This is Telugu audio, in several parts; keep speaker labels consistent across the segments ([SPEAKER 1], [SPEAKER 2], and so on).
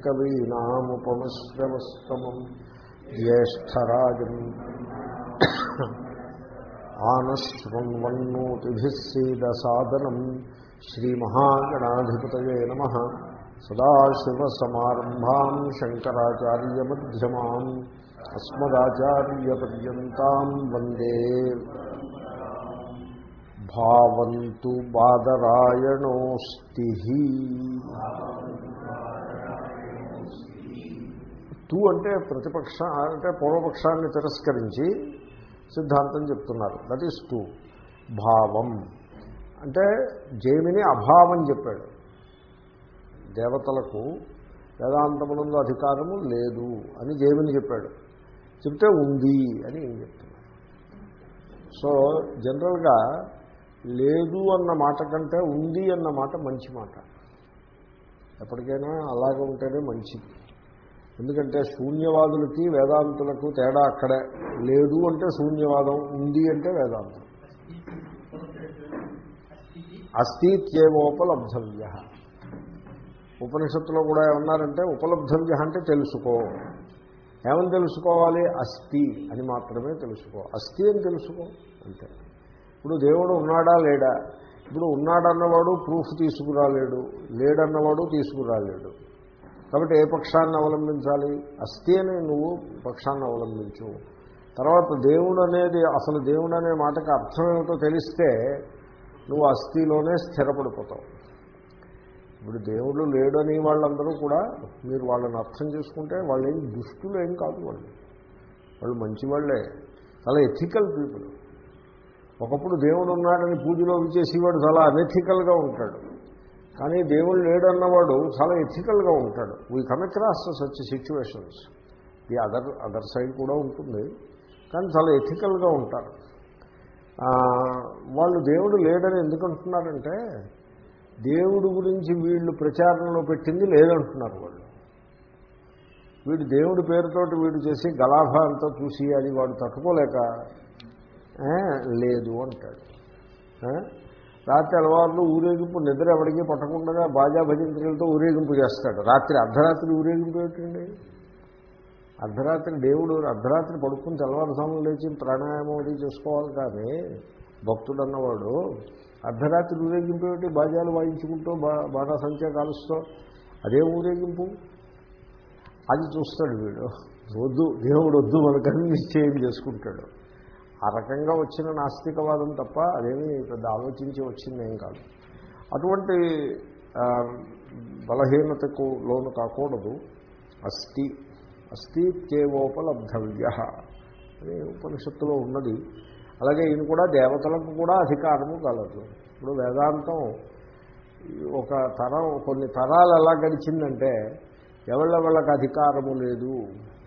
[SPEAKER 1] కవీనాముపమశ్రవస్తమం జ్యేష్టరాజం ఆనశృణ్వన్నోతిభిः सीदसादनं श्रीमहागणाधिपतये नमः सदाशिवसमारम्भां शङ्कराचार्यमध्यमाम् अस्मदाचार्यपर्यन्तां वन्दे భావంతు బాదరాయణోస్తి తూ అంటే ప్రతిపక్ష అంటే పూర్వపక్షాన్ని తిరస్కరించి సిద్ధాంతం చెప్తున్నారు. దట్ ఈస్ టూ భావం. అంటే జైమిని అభావం చెప్పాడు. దేవతలకు వేదాంతములందు అధికారము లేదు అని జైమిని చెప్పాడు. చెప్తే ఉంది అని చెప్తున్నాడు సో జనరల్గా లేదు అన్న మాట కంటే ఉంది అన్న మాట మంచి మాట. ఎప్పటికైనా అలాగే ఉంటేనే మంచిది. ఎందుకంటే శూన్యవాదులకి వేదాంతులకు తేడా అక్కడే. లేదు అంటే శూన్యవాదం ఉంది అంటే వేదాంతం. అస్థిత్యేవోపలబ్ధవ్య. ఉపనిషత్తులో కూడా ఏమన్నారంటే ఉపలబ్ధవ్య అంటే తెలుసుకో. ఏమని తెలుసుకోవాలి? అస్థి అని మాత్రమే తెలుసుకో. అస్థి అని తెలుసుకో. అంతే. ఇప్పుడు దేవుడు ఉన్నాడా లేడా? ఇప్పుడు ఉన్నాడన్నవాడు ప్రూఫ్ తీసుకురాలేడు. లేడన్నవాడు తీసుకురాలేడు. కాబట్టి ఏ పక్షాన్ని అవలంబించాలి? అస్థి అని నువ్వు పక్షాన్ని అవలంబించు. తర్వాత దేవుడు అనేది అసలు దేవుడు అనే మాటకి అర్థం ఏమిటో తెలిస్తే నువ్వు అస్థిలోనే స్థిరపడిపోతావు. ఇప్పుడు దేవుడు లేడని వాళ్ళందరూ కూడా మీరు వాళ్ళని అర్థం చేసుకుంటే వాళ్ళు ఏం దుష్టులు ఏం కాదు వాళ్ళు. వాళ్ళు మంచివాళ్ళే చాలా ఎథికల్ పీపుల్ ఒకప్పుడు దేవుడు ఉన్నాడని పూజలో చేసేవాడు చాలా అనెథికల్గా ఉంటాడు. కానీ దేవుడు లేడన్నవాడు చాలా ఎథికల్గా ఉంటాడు. We come across such situations ఈ అదర్ అదర్ సైడ్ కూడా ఉంటుంది. కానీ చాలా ఎథికల్గా ఉంటారు. వాళ్ళు దేవుడు లేడని ఎందుకు అంటున్నారంటే దేవుడు గురించి వీళ్ళు ప్రచారంలో పెట్టింది లేదంటున్నారు వాళ్ళు. వీడు దేవుడి పేరుతోటి వీడు చేసి గలాభా అంతా చూసి అది వాడు తట్టుకోలేక లేదు అంటాడు. రాత్రి అలవారులు ఊరేగింపు నిద్ర ఎవరికి పట్టకుండా బాజా భజంత్రులతో ఊరేగింపు చేస్తాడు. రాత్రి అర్ధరాత్రి ఊరేగింపు ఏమిటండి? అర్ధరాత్రి దేవుడు అర్ధరాత్రి పడుకుని తెల్లవారుసాములు లేచి ప్రాణాయామం అది చేసుకోవాలి కానీ భక్తుడు అన్నవాడు అర్ధరాత్రి ఊరేగింపు ఏమిటి? బాజాలు వాయించుకుంటూ బాగా సంఖ్య కాలుస్తూ అదే ఊరేగింపు? అది చూస్తాడు వీడు. వద్దు దేవుడు వద్దు మనకని నిశ్చయం చేసుకుంటాడు. ఆ రకంగా వచ్చిన నాస్తికవాదం తప్ప అదేమీ పెద్ద ఆలోచించి వచ్చిందేం కాదు. అటువంటి బలహీనతకు లోను కాకూడదు. అస్థి అస్థిత్యేవోపలబ్ధవ్య అని ఉపనిషత్తులో ఉన్నది. అలాగే ఈయన కూడా దేవతలకు కూడా అధికారము కలదు. ఇప్పుడు వేదాంతం ఒక తరం కొన్ని తరాలు ఎలా గడిచిందంటే ఎవళ్ళెవళ్ళకి అధికారము లేదు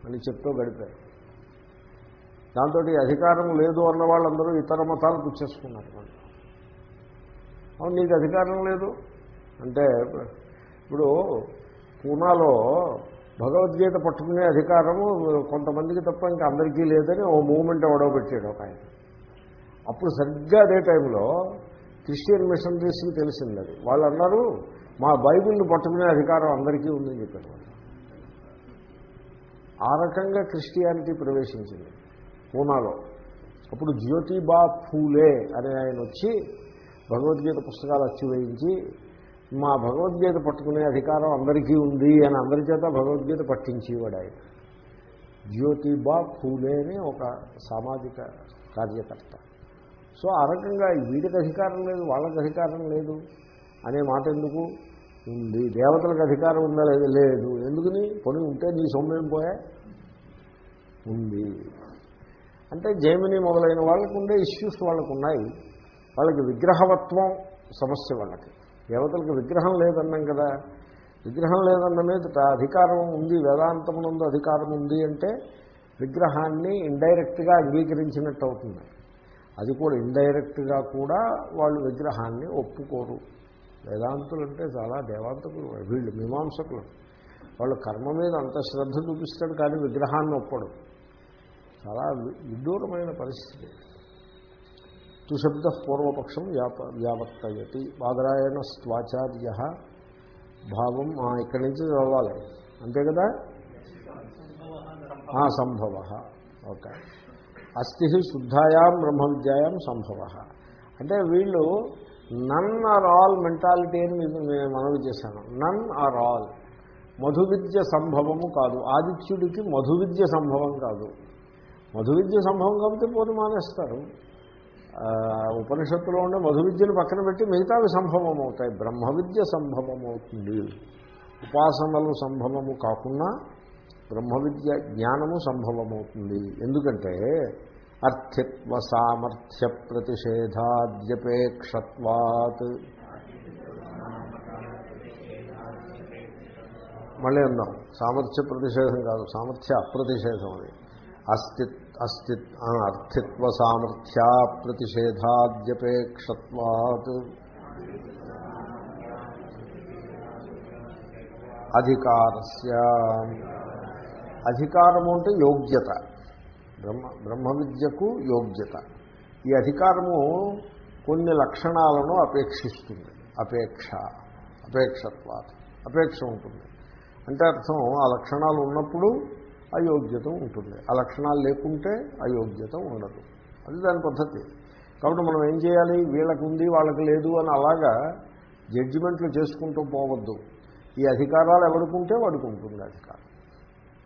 [SPEAKER 1] అని చెప్తూ గడిపారు. దాంతో అధికారం లేదు అన్న వాళ్ళందరూ ఇతర మతాలు పుచ్చేసుకున్నారు. అవును నీకు అధికారం లేదు? అంటే ఇప్పుడు పూనాలో భగవద్గీత పట్టుకునే అధికారము కొంతమందికి తప్ప ఇంకా అందరికీ లేదని ఓ మూమెంట్ ఎవడో పెట్టాడు ఒక ఆయన. అప్పుడు సరిగ్గా అదే టైంలో క్రిస్టియన్ మిషనరీస్కి తెలిసింది అది. వాళ్ళు అన్నారు మా బైబిల్ని పట్టుకునే అధికారం అందరికీ ఉందని చెప్పారు ఆ రకంగా క్రిస్టియానిటీ ప్రవేశించింది. పూనాలో. అప్పుడు జ్యోతిబా ఫూలే అనే ఆయన వచ్చి భగవద్గీత పుస్తకాలు అచ్చివేయించి మా భగవద్గీత పట్టుకునే అధికారం అందరికీ ఉంది అని అందరి చేత భగవద్గీత పట్టించేవాడు ఆయన. జ్యోతిబా ఫూలే అని ఒక సామాజిక కార్యకర్త. సో ఆ రకంగా వీడికి అధికారం లేదు వాళ్ళకి అధికారం లేదు అనే మాట ఎందుకు? ఉంది దేవతలకు అధికారం ఉందా లేదు? లేదు. ఎందుకని? పని ఉంటే నీ సొమ్మేం పోయా? ఉంది. అంటే జైమిని మొదలైన వాళ్ళకు ఉండే ఇష్యూస్ వాళ్ళకు ఉన్నాయి వాళ్ళకి విగ్రహవత్వం సమస్య వాళ్ళకి. దేవతలకు విగ్రహం లేదన్నాం కదా. విగ్రహం లేదన్న మీద అధికారం ఉంది వేదాంతమునందు అధికారం ఉంది అంటే విగ్రహాన్ని ఇండైరెక్ట్గా అంగీకరించినట్టు అవుతుంది. అది కూడా ఇండైరెక్ట్గా కూడా వాళ్ళు విగ్రహాన్ని ఒప్పుకోరు. వేదాంతులు అంటే చాలా దేవాంతకులు వీళ్ళు మీమాంసకులు. వాళ్ళు కర్మ మీద అంత శ్రద్ధ చూపిస్తాడు కానీ విగ్రహాన్ని ఒప్పడు. చాలా విదూరమైన పరిస్థితి. తుశబ్ద పూర్వపక్షం వ్యాప వ్యావర్తయతి. బాదరాయణ స్వాచార్య భావం ఇక్కడి నుంచి చదవాలి. అంతే కదా? ఆ, సంభవ. ఓకే. అస్థి శుద్ధాయాం బ్రహ్మ విద్యాయాం సంభవ. అంటే వీళ్ళు నన్ ఆర్ ఆల్ మెంటాలిటీ అని మీకు నేను మనవి చేశాను. నన్ ఆర్ ఆల్. మధువిద్య సంభవము కాదు. ఆదిత్యుడికి మధు విద్య సంభవం కాదు. మధు విద్య సంభవం కాబట్టి పోటీ మానేస్తారు. ఉపనిషత్తులో ఉండే మధు విద్యను పక్కన పెట్టి మిగతావి సంభవం అవుతాయి బ్రహ్మ విద్య సంభవం అవుతుంది ఉపాసనలు సంభవము కాకుండా బ్రహ్మ విద్య జ్ఞానము సంభవమవుతుంది. ఎందుకంటే అర్థిత్వ సామర్థ్య ప్రతిషేధాద్యపేక్షత్వాత్. మళ్ళీ అందాం సామర్థ్య ప్రతిషేధం కాదు సామర్థ్య అప్రతిషేధం అది. అస్తిత్వ అస్తి అర్థిత్వ సామర్థ్యా ప్రతిషేధాద్యపేక్షత్వాత్. అధికారస్య. అధికారము అంటే యోగ్యత. బ్రహ్మ బ్రహ్మ విద్యకు యోగ్యత. ఈ అధికారము కొన్ని లక్షణాలను అపేక్షిస్తుంది. అపేక్ష అపేక్షత్వాత అపేక్ష ఉంటుంది. అంటే అర్థం ఆ లక్షణాలు ఉన్నప్పుడు అయోగ్యత ఉంటుంది. ఆ లక్షణాలు లేకుంటే అయోగ్యత ఉండదు. అది దాని పద్ధతి. కాబట్టి మనం ఏం చేయాలి? వీళ్ళకు ఉంది వాళ్ళకి లేదు అని అలాగా జడ్జిమెంట్లు చేసుకుంటూ పోవద్దు. ఈ అధికారాలు ఎవరికి ఉంటే వాడికి ఉంటుంది అధికారం.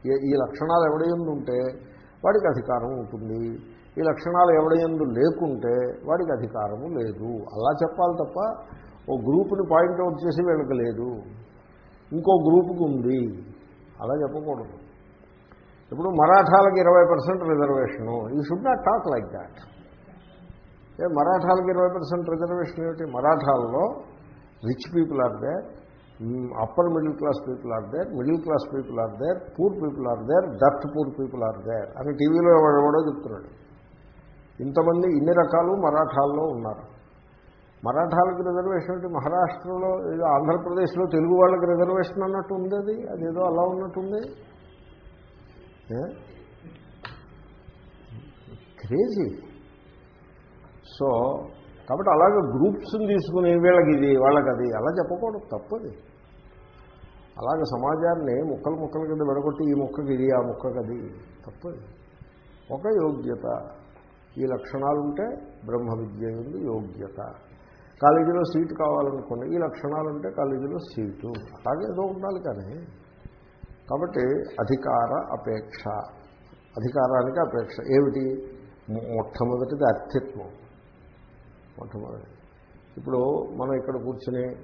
[SPEAKER 1] ఈ- ఈ లక్షణాలు ఎవడయందు ఉంటే వాడికి అధికారం ఉంటుంది. ఈ లక్షణాలు ఎవడయందు లేకుంటే వాడికి అధికారము లేదు. అలా చెప్పాలి తప్ప ఓ గ్రూపుని పాయింట్అవుట్ చేసి వీళ్ళకి లేదు. ఇంకో గ్రూపుకి ఉంది అలా చెప్పకూడదు. ఇప్పుడు మరాఠాలకు ఇరవై percent reservation. You should not talk like that ఏ మరాఠాలకు ఇరవై పర్సెంట్ రిజర్వేషన్ ఏమిటి? మరాఠాల్లో rich people are there upper middle class people are there middle class people are there poor people are there dirt poor people are there అని టీవీలో ఎవడెవడో చెప్తున్నాడు. ఇంతమంది ఇన్ని రకాలు మరాఠాల్లో ఉన్నారు. మరాఠాలకు రిజర్వేషన్ అంటే మహారాష్ట్రలో ఏదో ఆంధ్రప్రదేశ్లో తెలుగు వాళ్ళకి రిజర్వేషన్ అన్నట్టు ఉంది అది? అదేదో అలా ఉన్నట్టుంది క్రేజీ సో కాబట్టి అలాగే గ్రూప్స్ని తీసుకుని వీళ్ళకి ఇది వాళ్ళకి అది అలా చెప్పకూడదు తప్పది. అలాగే సమాజాన్ని ముక్కలు ముక్కల కింద విడగొట్టి ఈ ముక్కకి ఇది ఆ ముక్కకి అది తప్పది. ఒక యోగ్యత. ఈ లక్షణాలు ఉంటే బ్రహ్మ విద్య ఉంది యోగ్యత. కాలేజీలో సీటు కావాలనుకోండి ఈ లక్షణాలు ఉంటే కాలేజీలో సీటు. అలాగే ఏదో ఉండాలి కానీ. కాబట్టి అధికార అపేక్ష. అధికారానికి అపేక్ష. ఏమిటి? మొట్టమొదటిది అర్థిత్వం. మొట్టమొదటి ఇప్పుడు మనం ఇక్కడ కూర్చుని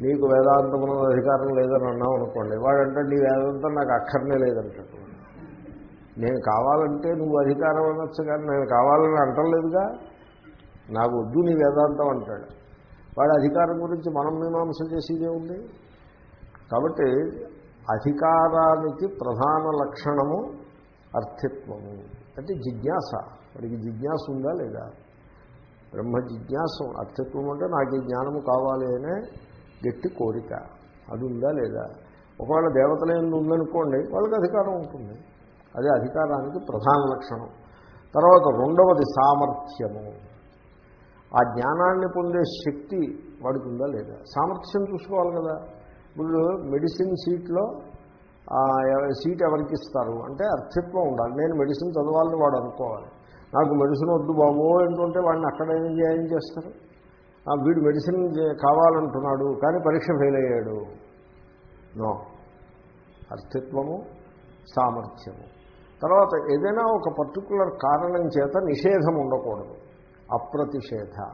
[SPEAKER 1] నీకు వేదాంతం అధికారం లేదని అన్నాం అనుకోండి వాడంటే నీ వేదాంతం నాకు అక్కర్నే లేదంటాడు. నేను కావాలంటే నువ్వు అధికారం అనొచ్చు కానీ నేను కావాలని అంటలేదుగా? నాకు వద్దు నీ వేదాంతం అంటాడు. వాడి అధికారం గురించి మనం మీమాంస చేసేదే ఉంది కాబట్టి అధికారానికి ప్రధాన లక్షణము అర్థిత్వము. అంటే జిజ్ఞాస. వాడికి జిజ్ఞాస ఉందా లేదా? బ్రహ్మ జిజ్ఞాసం అర్థత్వం అంటే నాకు ఈ జ్ఞానము కావాలి అనే గట్టి కోరిక. అది ఉందా లేదా? ఒకవేళ దేవతల ఉందనుకోండి వాళ్ళకి అధికారం ఉంటుంది. అదే అధికారానికి ప్రధాన లక్షణం. తర్వాత రెండవది సామర్థ్యము. ఆ జ్ఞానాన్ని పొందే శక్తి వాడికి ఉందా లేదా? సామర్థ్యం చూసుకోవాలి కదా. ఇప్పుడు మెడిసిన్ సీట్లో సీట్ ఎవరికి ఇస్తారు? అంటే అర్థత్వం ఉండాలి. నేను మెడిసిన్ చదవాలని వాడు అనుకోవాలి. నాకు మెడిసిన్ వద్దు బాబో ఏంటంటే వాడిని అక్కడ ఏం చేస్తారు? ఆ, వీడు మెడిసిన్ కావాలంటున్నాడు కానీ పరీక్ష ఫెయిల్ అయ్యాడు. నో. అర్థత్వము సామర్థ్యము. తర్వాత ఏదైనా ఒక పర్టికులర్ కారణం చేత నిషేధం ఉండకూడదు. అప్రతిషేధ.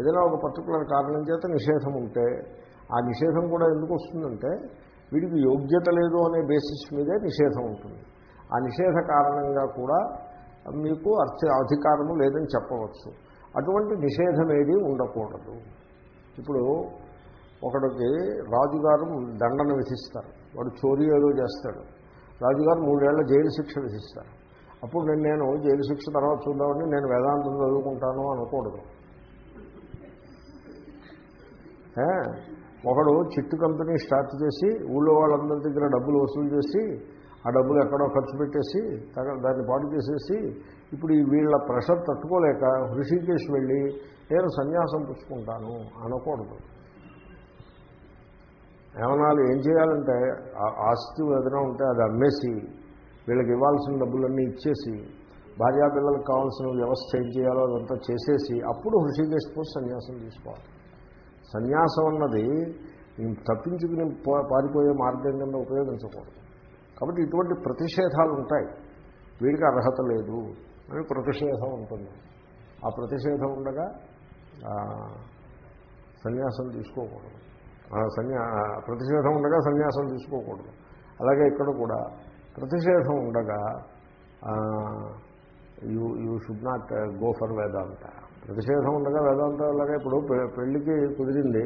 [SPEAKER 1] ఏదైనా ఒక పర్టికులర్ కారణం చేత నిషేధం ఉంటే ఆ నిషేధం కూడా ఎందుకు వస్తుందంటే వీడికి యోగ్యత లేదు అనే బేసిస్ మీదే నిషేధం ఉంటుంది. ఆ నిషేధ కారణంగా కూడా మీకు అర్థ అధికారము లేదని చెప్పవచ్చు. అటువంటి నిషేధం ఏది ఉండకూడదు. ఇప్పుడు ఒకడికి రాజుగారు దండన విధిస్తారు. వాడు చోరీ ఏదో చేస్తాడు. రాజుగారు మూడేళ్ళ జైలు శిక్ష విధిస్తారు. అప్పుడు నేను నేను జైలు శిక్ష తర్వాత చూద్దామని నేను వేదాంతం చదువుకుంటాను అనకూడదు ఒకడు చిట్టు కంపెనీ స్టార్ట్ చేసి ఊళ్ళో వాళ్ళందరి దగ్గర డబ్బులు వసూలు చేసి ఆ డబ్బులు ఎక్కడో ఖర్చు పెట్టేసి తగ- దాన్ని పాటు చేసేసి ఇప్పుడు ఈ వీళ్ళ ప్రెషర్ తట్టుకోలేక హృషికేష్ వెళ్ళి నేను సన్యాసం పుచ్చుకుంటాను అనకూడదు. ఏమనాలి ఏం చేయాలంటే ఆ ఆస్తి ఏదైనా ఉంటే అది అమ్మేసి వీళ్ళకి ఇవ్వాల్సిన డబ్బులన్నీ ఇచ్చేసి భార్యాపిల్లలకు కావాల్సిన వ్యవస్థ ఏం చేయాలో అదంతా చేసేసి అప్పుడు హృషికేశ్ పోయి సన్యాసం తీసుకోవాలి. సన్యాసం అన్నది తప్పించుకుని పారిపోయే మార్గం కింద ఉపయోగించకూడదు. కాబట్టి ఇటువంటి ప్రతిషేధాలు ఉంటాయి. వీడికి అర్హత లేదు అని ప్రతిషేధం ఉంటుంది. ఆ ప్రతిషేధం ఉండగా సన్యాసం తీసుకోకూడదు. ఆ సన్యా ప్రతిషేధం ఉండగా సన్యాసం తీసుకోకూడదు. అలాగే ఇక్కడ కూడా ప్రతిషేధం ఉండగా you you should not go for Vedanta ప్రతిషేధం ఉండగా వేదాంతం అలాగే ఇప్పుడు పెళ్ళికి కుదిరింది.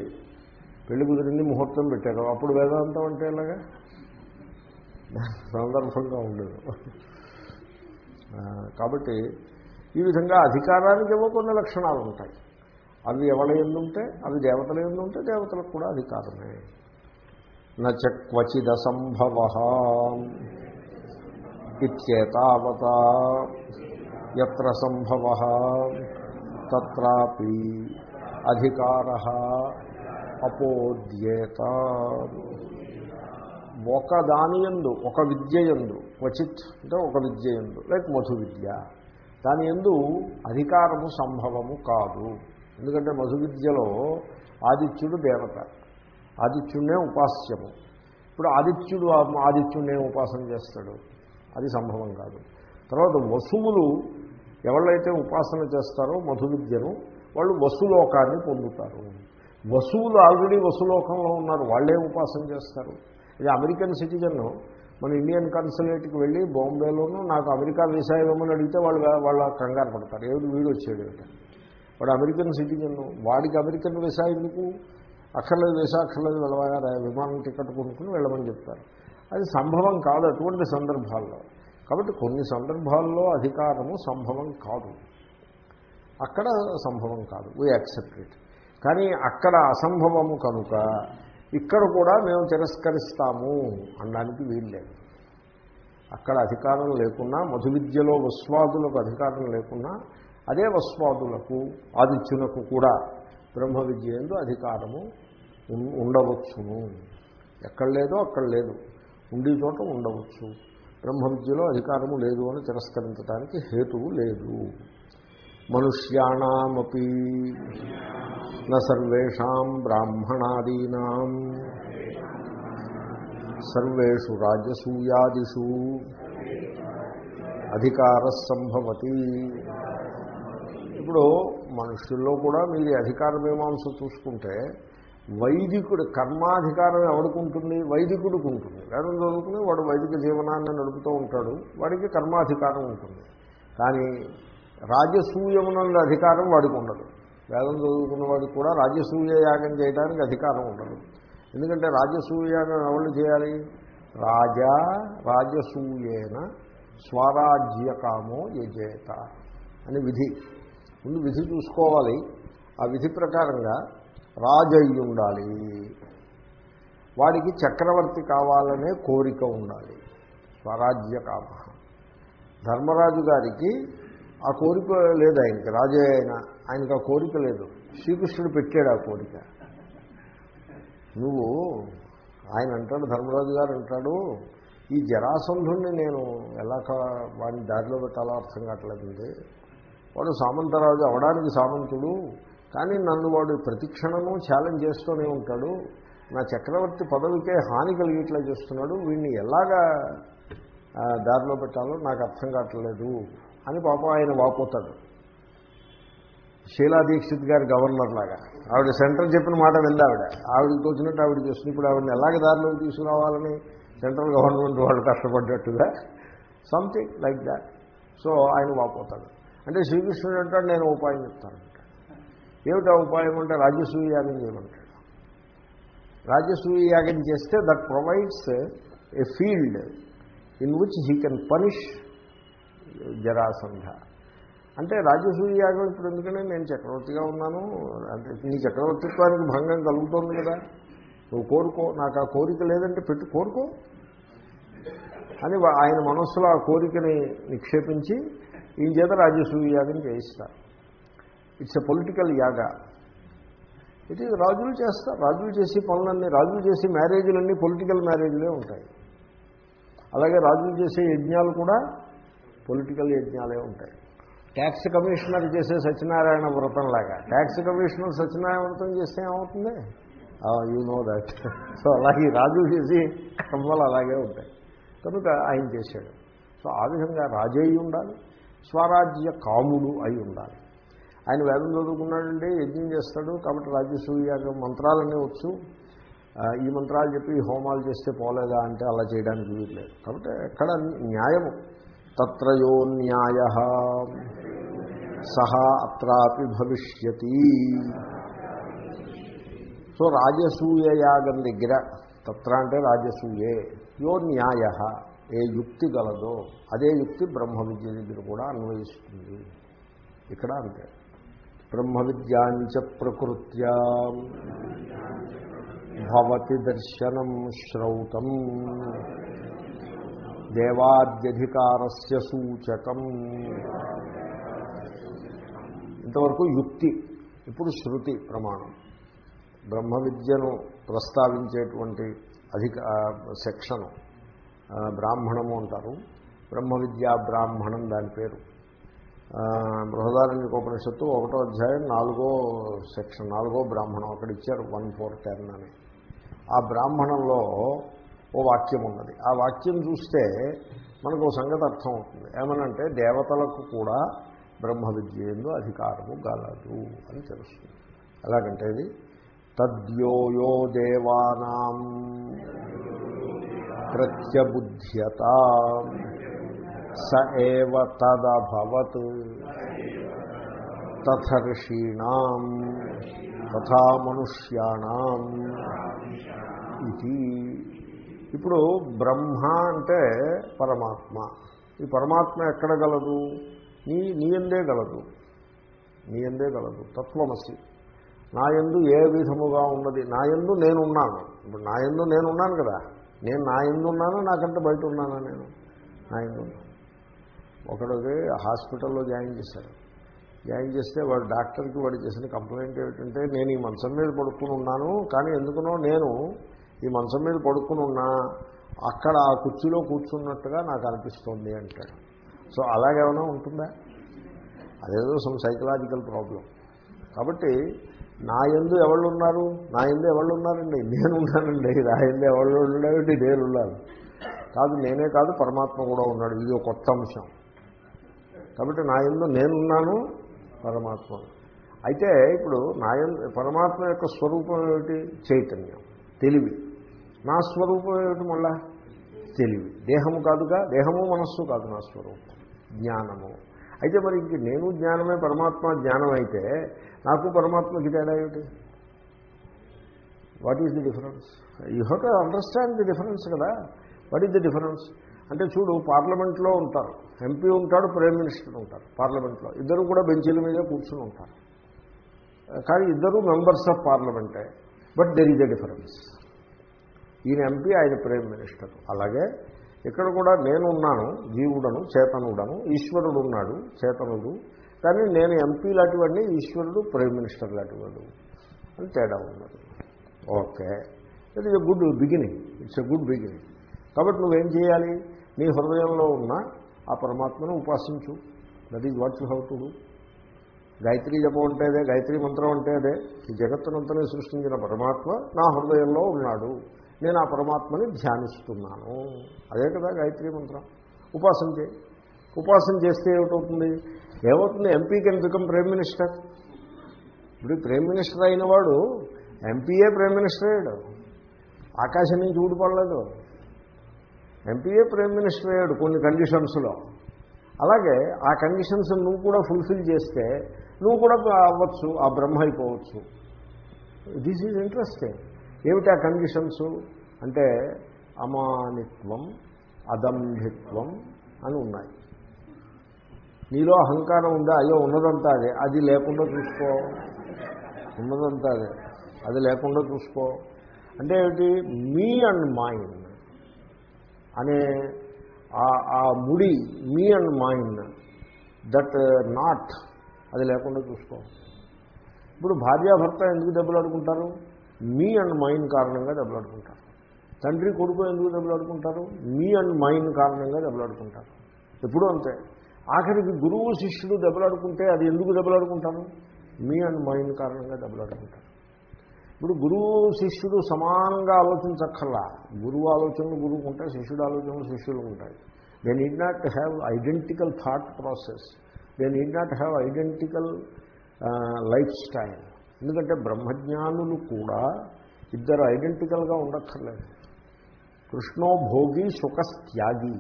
[SPEAKER 1] పెళ్ళి కుదిరింది ముహూర్తం పెట్టారు. అప్పుడు వేదాంతం అంటే ఎలాగా? సందర్భంగా ఉండదు. కాబట్టి ఈ విధంగా అధికారానికి ఏవో కొన్ని లక్షణాలు ఉంటాయి. అవి ఎవరి ఎందుంటే అవి దేవతల ఎందుంటే దేవతలకు కూడా అధికారమే. నచ క్వచిద సంభవ ఇత్యేతావత ఎత్ర సంభవ తత్రాపి అధికార అపోద్యేత ఒక దానియందు ఒక విద్యయందు క్వచిత్ అంటే ఒక విద్యయందు లైక్ మధు విద్య దాని ఎందు అధికారము సంభవము కాదు. ఎందుకంటే మధు విద్యలో ఆదిత్యుడు దేవత ఆదిత్యుడినే ఉపాస్యము. ఇప్పుడు ఆదిత్యుడు ఆ- ఆదిత్యుడినే ఉపాసన చేస్తాడు అది సంభవం కాదు. తర్వాత వసువులు ఎవళ్ళైతే ఉపాసన చేస్తారో మధు విద్యను వాళ్ళు వసులోకాన్ని పొందుతారు. వసువులు ఆల్రెడీ వసులోకంలో ఉన్నారు వాళ్ళే ఉపాసన చేస్తారు. ఇది అమెరికన్ సిటిజన్ మన ఇండియన్ కన్సులేట్కి వెళ్ళి బాంబేలోనూ నాకు అమెరికా వీసా ఇవ్వమని అడిగితే వాళ్ళు వాళ్ళ కంగారు పడతారు. ఏమిటి వీడు వచ్చాడు వాడు అమెరికన్ సిటిజన్ వాడికి అమెరికన్ వీసా ఎందుకు? అక్కర్లేదు వీసా అక్కర్లేదు వెళ్ళవగా విమానం టికెట్ కొనుక్కుని వెళ్ళమని చెప్తారు. అది సంభవం కాదు అటువంటి సందర్భాల్లో. కాబట్టి కొన్ని సందర్భాల్లో అధికారము సంభవం కాదు. అక్కడ సంభవం కాదు. వీ యాక్సెప్ట్ ఇట్ కానీ అక్కడ అసంభవము కనుక ఇక్కడ కూడా మేము తిరస్కరిస్తాము అనడానికి వీలు లేదు. అక్కడ అధికారం లేకున్నా మధు విద్యలో వస్వాదులకు అధికారం లేకున్నా అదే వస్వాదులకు ఆదిత్యునకు కూడా బ్రహ్మ విద్య ఎందు అధికారము ఉండవచ్చును. ఎక్కడ లేదో అక్కడ లేదు. ఉండే చోట ఉండవచ్చు. బ్రహ్మ విద్యలో అధికారము లేదు అని తిరస్కరించడానికి హేతువు లేదు. మనుష్యాణమీ న బ్రాహ్మణాదీనా బ్రాహ్మణాదీనాం. సర్వేషు రాజసూయాదిషు అధికార సంభవతి ఇప్పుడు మనుషుల్లో కూడా మీరు అధికార మీమాంస చూసుకుంటే వైదికుడు కర్మాధికారం ఎవరికి ఉంటుంది వైదికుడికి ఉంటుంది వేదం చదువుకుని వాడు వైదిక జీవనాన్ని నడుపుతూ ఉంటాడు. వాడికి కర్మాధికారం ఉంటుంది. కానీ రాజసూయమునందు అధికారం వాడికి ఉండదు వేదం చదువుకున్న వాడికి కూడా రాజసూయ యాగం చేయడానికి అధికారం ఉండదు. ఎందుకంటే రాజసూయ యాగం ఎవరు చేయాలి? రాజా రాజసూయేన స్వరాజ్యకామో యజేత అని విధి. ముందు విధి చూసుకోవాలి. ఆ విధి ప్రకారంగా రాజు ఉండాలి. వాడికి చక్రవర్తి కావాలనే కోరిక ఉండాలి. స్వరాజ్య కామ ధర్మరాజు గారికి ఆ కోరిక లేదు ఆయనకి. రాజే ఆయన ఆయనకు ఆ కోరిక లేదు. శ్రీకృష్ణుడు పెట్టాడు ఆ కోరిక. నువ్వు ఆయన అంటాడు ధర్మరాజు గారు అంటాడు ఈ జరాసంధుణ్ణి నేను ఎలా కా- వాడిని దారిలో పెట్టాలో అర్థం కావట్లేదండి. వాడు సామంతరాజు అవడానికి సామంతుడు కానీ నన్ను వాడు ప్రతిక్షణము ఛాలెంజ్ చేస్తూనే ఉంటాడు. నా చక్రవర్తి పదవికే హాని కలిగేట్లా చేస్తున్నాడు. వీడిని ఎలాగా దారిలో పెట్టాలో నాకు అర్థం కావట్లేదు అని పాపం ఆయన వాపోతాడు. షీలా దీక్షిత్ గారి గవర్నర్ లాగా. ఆవిడ సెంట్రల్ చెప్పిన మాట వెళ్ళి ఆవిడ. ఆవిడకి తోచినట్టు ఆవిడ చేస్తుంది ఇప్పుడు ఆవిడని ఎలాగ దారిలోకి తీసుకురావాలని సెంట్రల్ గవర్నమెంట్ వాళ్ళు కష్టపడ్డట్టుగా సంథింగ్ లైక్ దాట్ సో ఆయన వాపోతాడు. అంటే శ్రీకృష్ణుడు అంటాడు నేను ఉపాయం చెప్తాను. ఏమిటా ఉపాయం అంటే రాజసూయ యాగం చేయమంటాడు రాజసూయ యాగం చేస్తే that provides a field in which he can punish Jarasandha. అంటే రాజసూయ యాగం ఇప్పుడు ఎందుకంటే నేను చక్రవర్తిగా ఉన్నాను అంటే నీ చక్రవర్తిత్వానికి భంగం కలుగుతోంది కదా. నువ్వు కోరుకో నాకు ఆ కోరిక లేదంటే పెట్టు కోరుకో. అని ఆయన మనస్సులో ఆ కోరికని నిక్షేపించి ఈయన చేత రాజసూయ యాగం చేయిస్తారు. It's a political yaga. It is రాజులు చేస్తారు. రాజులు చేసే పనులన్నీ రాజులు చేసే మ్యారేజీలన్నీ పొలిటికల్ మ్యారేజ్లే ఉంటాయి. అలాగే రాజులు చేసే యజ్ఞాలు కూడా పొలిటికల్ యజ్ఞాలే ఉంటాయి. ట్యాక్స్ కమిషనర్ చేసే సత్యనారాయణ వ్రతంలాగా ట్యాక్స్ కమిషనర్ సత్యనారాయణ వ్రతం చేస్తే ఏమవుతుంది? యూ నో దాట్ సో అలాగే రాజులు చేసి కర్మలు అలాగే ఉంటాయి. కనుక ఆయన చేశాడు. సో ఆ విధంగా రాజయ్యి ఉండాలి స్వరాజ్య కాముడు అయి ఉండాలి ఆయన వేదం చదువుకున్నాడంటే యజ్ఞం చేస్తాడు. కాబట్టి రాజ్యసూయాగం మంత్రాలన్నీ వచ్చు. ఈ మంత్రాలు చెప్పి ఈ హోమాలు చేస్తే పోలేదా అంటే అలా చేయడానికి వీల్లేదు. కాబట్టి ఎక్కడ న్యాయము. తత్రయో న్యాయ. సహా అత్రాపి భవిష్యతి. సో రాజసూయ యాగం దగ్గర తత్ర అంటే రాజసూయే యో న్యాయ. ఏ యుక్తి గలదో అదే యుక్తి బ్రహ్మ విద్య దగ్గర కూడా అన్వయిస్తుంది. ఇక్కడ అంతే. బ్రహ్మ విద్యాంచ ప్రకృత్యా భవతి దర్శనం శ్రౌతం దేవాద్యధికారస్య సూచకం ఇంతవరకు యుక్తి ఇప్పుడు శృతి ప్రమాణం. బ్రహ్మ విద్యను ప్రస్తావించేటువంటి అధిక సెక్షను బ్రాహ్మణము అంటారు. బ్రహ్మ విద్యా బ్రాహ్మణం దాని పేరు. బృహదారణ్యకోపనిషత్తు ఒకటో అధ్యాయం నాలుగో సెక్షన్ నాలుగో బ్రాహ్మణం అక్కడ ఇచ్చారు వన్ ఫోర్ టెన్ అని. ఆ బ్రాహ్మణంలో ఓ వాక్యం ఉన్నది. ఆ వాక్యం చూస్తే మనకు ఓ సంగతి అర్థం అవుతుంది. ఏమనంటే దేవతలకు కూడా బ్రహ్మ విద్యందు అధికారము గలదు అని తెలుస్తుంది. ఎలాగంటే ఇది? తద్యోయో దేవానాం ప్రత్యబుద్ధ్యత. స ఏవ తదభవత్. తథర్షీణాం తథా మనుష్యాణం ఇది. ఇప్పుడు బ్రహ్మ అంటే పరమాత్మ. ఈ పరమాత్మ ఎక్కడ గలదు? నీ నీయందే గలదు? నీయందే గలదు? తత్వమసి. నా ఎందు ఏ విధముగా ఉన్నది? నా ఎందు నేనున్నాను. ఇప్పుడు నా ఎందు నేనున్నాను కదా. నేను నా ఎందున్నాను నాకంటే బయట ఉన్నానా నేను? నా ఎందు ఉన్నాను. ఒకడికి హాస్పిటల్లో జాయిన్ చేశారు. జాయిన్ చేస్తే వాడు డాక్టర్కి వాడు చేసిన కంప్లైంట్ ఏమిటంటే నేను ఈ మంచం మీద పడుకుని ఉన్నాను కానీ ఎందుకునో నేను ఈ మంచం మీద పడుకుని ఉన్నా అక్కడ ఆ కుర్చీలో కూర్చున్నట్టుగా నాకు అనిపిస్తోంది అంటాడు. సో అలాగేమైనా ఉంటుందా? అదేదో సమ్ సైకలాజికల్ ప్రాబ్లం కాబట్టి నా ఎందు ఎవళ్ళు ఉన్నారు? నా ఎందు ఎవళ్ళు ఉన్నారండి? నేను ఉన్నానండి. నా ఎందు ఎవళ్ళు ఉండేవి నేను ఉన్నాను. కాదు నేనే కాదు పరమాత్మ కూడా ఉన్నాడు. ఇది ఒక కొత్త అంశం. కాబట్టి నా ఎందు నేనున్నాను పరమాత్మ. అయితే ఇప్పుడు నా పరమాత్మ యొక్క స్వరూపం ఏమిటి? చైతన్యం తెలివి. నా స్వరూపం ఏమిటి మళ్ళా? తెలివి. దేహము కాదుగా దేహము మనస్సు కాదు నా స్వరూపం జ్ఞానము. అయితే మరి ఇంక నేను జ్ఞానమే పరమాత్మ జ్ఞానం అయితే నాకు పరమాత్మకి తేడా ఏమిటి? What is the difference you have to understand the difference కదా. వాట్ ఈజ్ ది డిఫరెన్స్ అంటే చూడు పార్లమెంట్లో ఉంటారు. ఎంపీ ఉంటాడు ప్రైమ్ మినిస్టర్ ఉంటారు పార్లమెంట్లో. ఇద్దరు కూడా బెంచీల మీద కూర్చుని ఉంటారు. కానీ ఇద్దరు members of పార్లమెంటే. But there is a difference ఈయన ఎంపీ ఆయన ప్రైమ్ మినిస్టర్. అలాగే ఇక్కడ కూడా నేనున్నాను జీవుడను చేతనుడను ఈశ్వరుడు ఉన్నాడు చేతనుడు. కానీ నేను ఎంపీ లాంటివాడిని ఈశ్వరుడు ప్రైమ్ మినిస్టర్ లాంటివాడు అని తేడా ఉన్నది. Okay. It is a good beginning it's a good beginning కాబట్టి నువ్వేం చేయాలి? నీ హృదయంలో ఉన్న ఆ పరమాత్మను ఉపాసించు. That is what you how to do Gayatri జపం అంటే అదే గాయత్రి మంత్రం అంటే అదే. ఈ జగత్తునంతనే సృష్టించిన పరమాత్మ నా హృదయంలో ఉన్నాడు. నేను ఆ పరమాత్మని ధ్యానిస్తున్నాను. అదే కదా గాయత్రి మంత్రం. ఉపాసన చేయి. ఉపాసన చేస్తే ఏమిటవుతుంది? ఏమవుతుంది? MP can become prime minister ఇప్పుడు ప్రైమ్ మినిస్టర్ అయిన వాడు ఎంపీఏ ప్రైమ్ మినిస్టర్ అయ్యాడు? ఆకాశం నుంచి ఊడిపడలేదు. ఎంపీఏ ప్రైమ్ మినిస్టర్ అయ్యాడు కొన్ని కండిషన్స్లో. అలాగే ఆ కండిషన్స్ నువ్వు కూడా ఫుల్ఫిల్ చేస్తే నువ్వు కూడా అవ్వచ్చు ఆ బ్రహ్మ అయిపోవచ్చు. దిస్ ఈజ్ ఇంట్రెస్టింగ్ ఏమిటి ఆ కండిషన్స్? అంటే అమానిత్వం అదంభిత్వం అని ఉన్నాయి. నీలో అహంకారం ఉందా? అయ్యో ఉన్నదంతా అదే. అది లేకుండా చూసుకో. ఉన్నదంతా అదే. అది లేకుండా చూసుకో. అంటే ఏమిటి? Me and mind. అనే ఆ- ఆ ముడి me and mind that not అది లేకుండా చూసుకో ఇప్పుడు భార్యాభర్త ఎందుకు దెబ్బలాడుకుంటారు? మీ అండ్ మైండ్ కారణంగా దెబ్బలాడుకుంటారు. తండ్రి కొడుకు ఎందుకు దెబ్బలాడుకుంటారు? మీ అండ్ మైండ్ కారణంగా దెబ్బలాడుకుంటారు. ఎప్పుడూ అంతే. ఆఖరికి గురువు శిష్యుడు దెబ్బలాడుకుంటే అది ఎందుకు దెబ్బలాడుకుంటారు? మీ అండ్ మైండ్ కారణంగా దెబ్బలాడుకుంటారు. ఇప్పుడు గురువు శిష్యుడు సమానంగా ఆలోచించక్కర్లా. గురువు ఆలోచనలు గురువుకు ఉంటాయి శిష్యుడు ఆలోచనలు శిష్యులు ఉంటాయి. They need not have identical thought process they need not have identical lifestyle ఎందుకంటే బ్రహ్మజ్ఞానులు కూడా ఇద్దరు ఐడెంటికల్గా ఉండక్కర్లేదు. కృష్ణో భోగి సుఖస్త్యాగి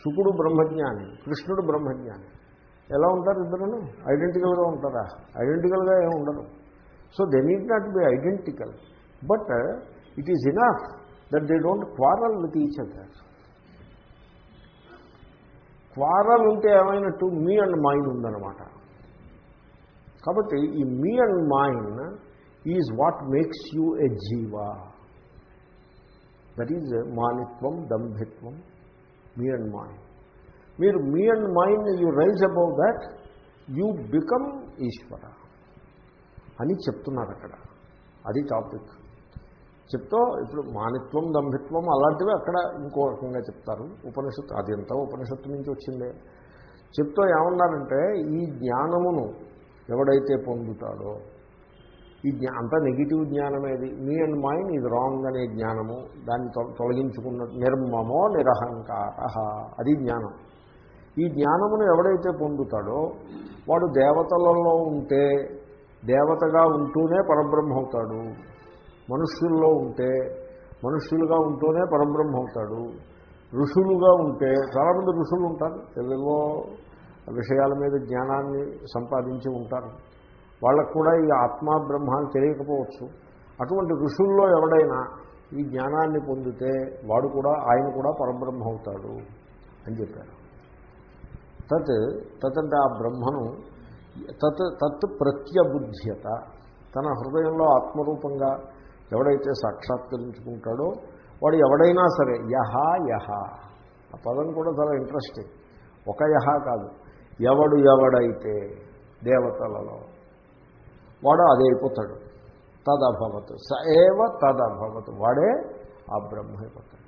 [SPEAKER 1] శుకుడు బ్రహ్మజ్ఞాని కృష్ణుడు బ్రహ్మజ్ఞాని. ఎలా ఉంటారు ఇద్దరును ఐడెంటికల్గా ఉంటారా? ఐడెంటికల్గా ఏమి ఉండరు. So they need not be identical but it is enough that they don't quarrel with each other quarrel ఉంటే ఏమైనట్టు మీ అండ్ మైన్ ఉందన్నమాట. కాబట్టి ఈ me and mine is what makes you a jiva that is మానిత్వం దంభిత్వం మీ అండ్ మైన్ మీరు me and mine you rise above that you become Ishwara అని చెప్తున్నారు అక్కడ. అది టాపిక్. చెప్తూ ఇప్పుడు మానిత్వం దంభిత్వం అలాంటివి అక్కడ ఇంకో రకంగా చెప్తారు. ఉపనిషత్తు అది ఎంత ఉపనిషత్తు నుంచి వచ్చిందే. చెప్తూ ఏమన్నారంటే ఈ జ్ఞానమును ఎవడైతే పొందుతాడో ఈ జ్ఞా అంతా నెగిటివ్ జ్ఞానమేది మీ అండ్ మైండ్ ఇది రాంగ్ అనే జ్ఞానము. దాన్ని తొలగించుకున్న నిర్మమో నిరహంకార. అది జ్ఞానం. ఈ జ్ఞానమును ఎవడైతే పొందుతాడో వాడు దేవతలలో ఉంటే దేవతగా ఉంటూనే పరబ్రహ్మ అవుతాడు మనుష్యుల్లో ఉంటే మనుష్యులుగా ఉంటూనే పరబ్రహ్మ అవుతాడు ఋషులుగా ఉంటే చాలామంది ఋషులు ఉంటారు ఏవేవో విషయాల మీద జ్ఞానాన్ని సంపాదించి ఉంటారు. వాళ్ళకు కూడా ఈ ఆత్మ బ్రహ్మ అని తెలియకపోవచ్చు. అటువంటి ఋషుల్లో ఎవడైనా ఈ జ్ఞానాన్ని పొందితే వాడు కూడా ఆయన కూడా పరబ్రహ్మ అవుతాడు అని చెప్పారు. తత్ తత్ అంటే ఆ బ్రహ్మను తత్ తత్ ప్రత్యబుద్ధ్యత. తన హృదయంలో ఆత్మరూపంగా ఎవడైతే సాక్షాత్కరించుకుంటాడో వాడు ఎవడైనా సరే యహ యహ. ఆ పదం కూడా చాలా ఇంట్రెస్టింగ్ ఒక యహ కాదు. ఎవడు ఎవడైతే దేవతలలో వాడు అదే అయిపోతాడు. తదభవత్. స ఏవ తదభవత్. వాడే ఆ బ్రహ్మ అయిపోతాడు.